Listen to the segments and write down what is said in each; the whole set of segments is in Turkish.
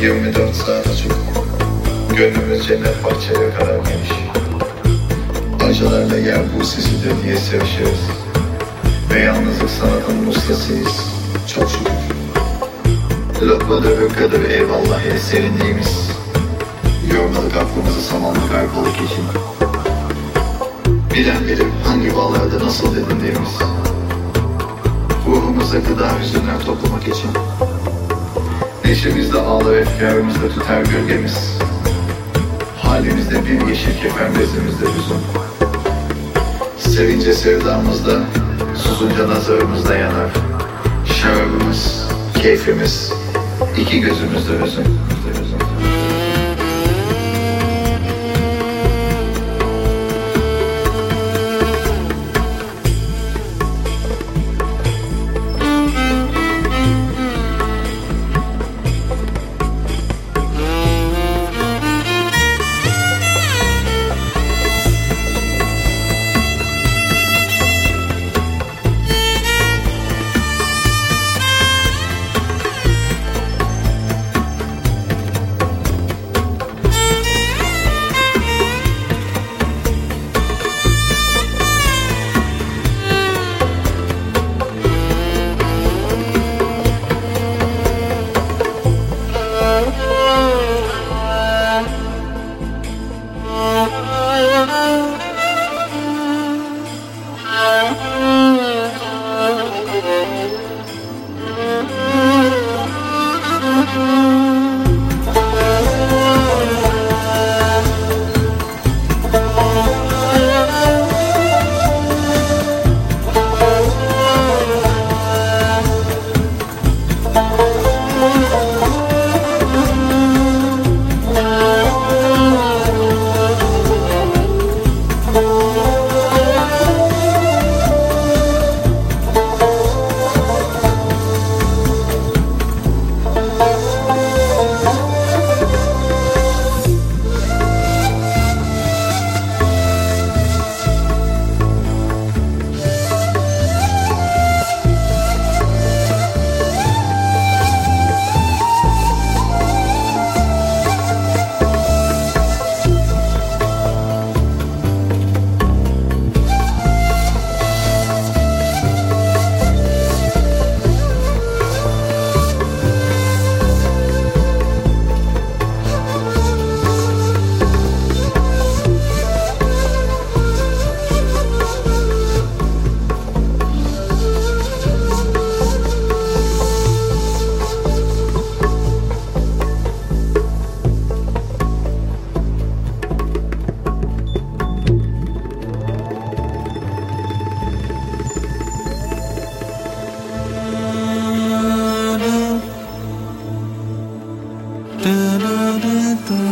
24 saat açık Gönlümüz cennet bahçeye karar geniş. Acılarla yer bu sesidir diye sevişiriz. Ve yalnızlık sanatının ustasıyız. Çok şükür. Lokmadır hırkadır eyvallah hele serinliğimiz. Yormadık aklımızı samanlık arkalık için. Bilen bilir hangi bağlarda nasıl dedindiğimiz Ruhumuza gıda hüzünler toplamak için Neşemizde ağlar efkarımızda tüter gölgemiz. Halimizde bir yeşil kefen bezimizde hüzün. Sevince sevdamızda, susunca nazarımızda yanar. Şarabımız, keyfimiz, iki gözümüzde hüzün.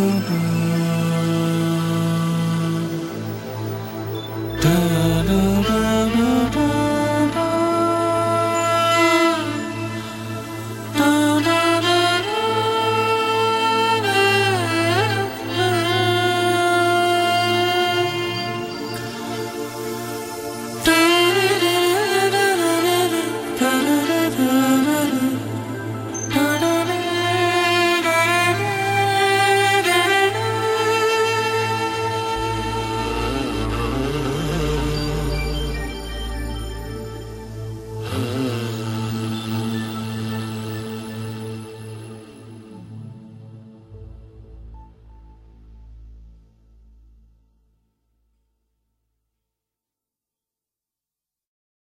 baby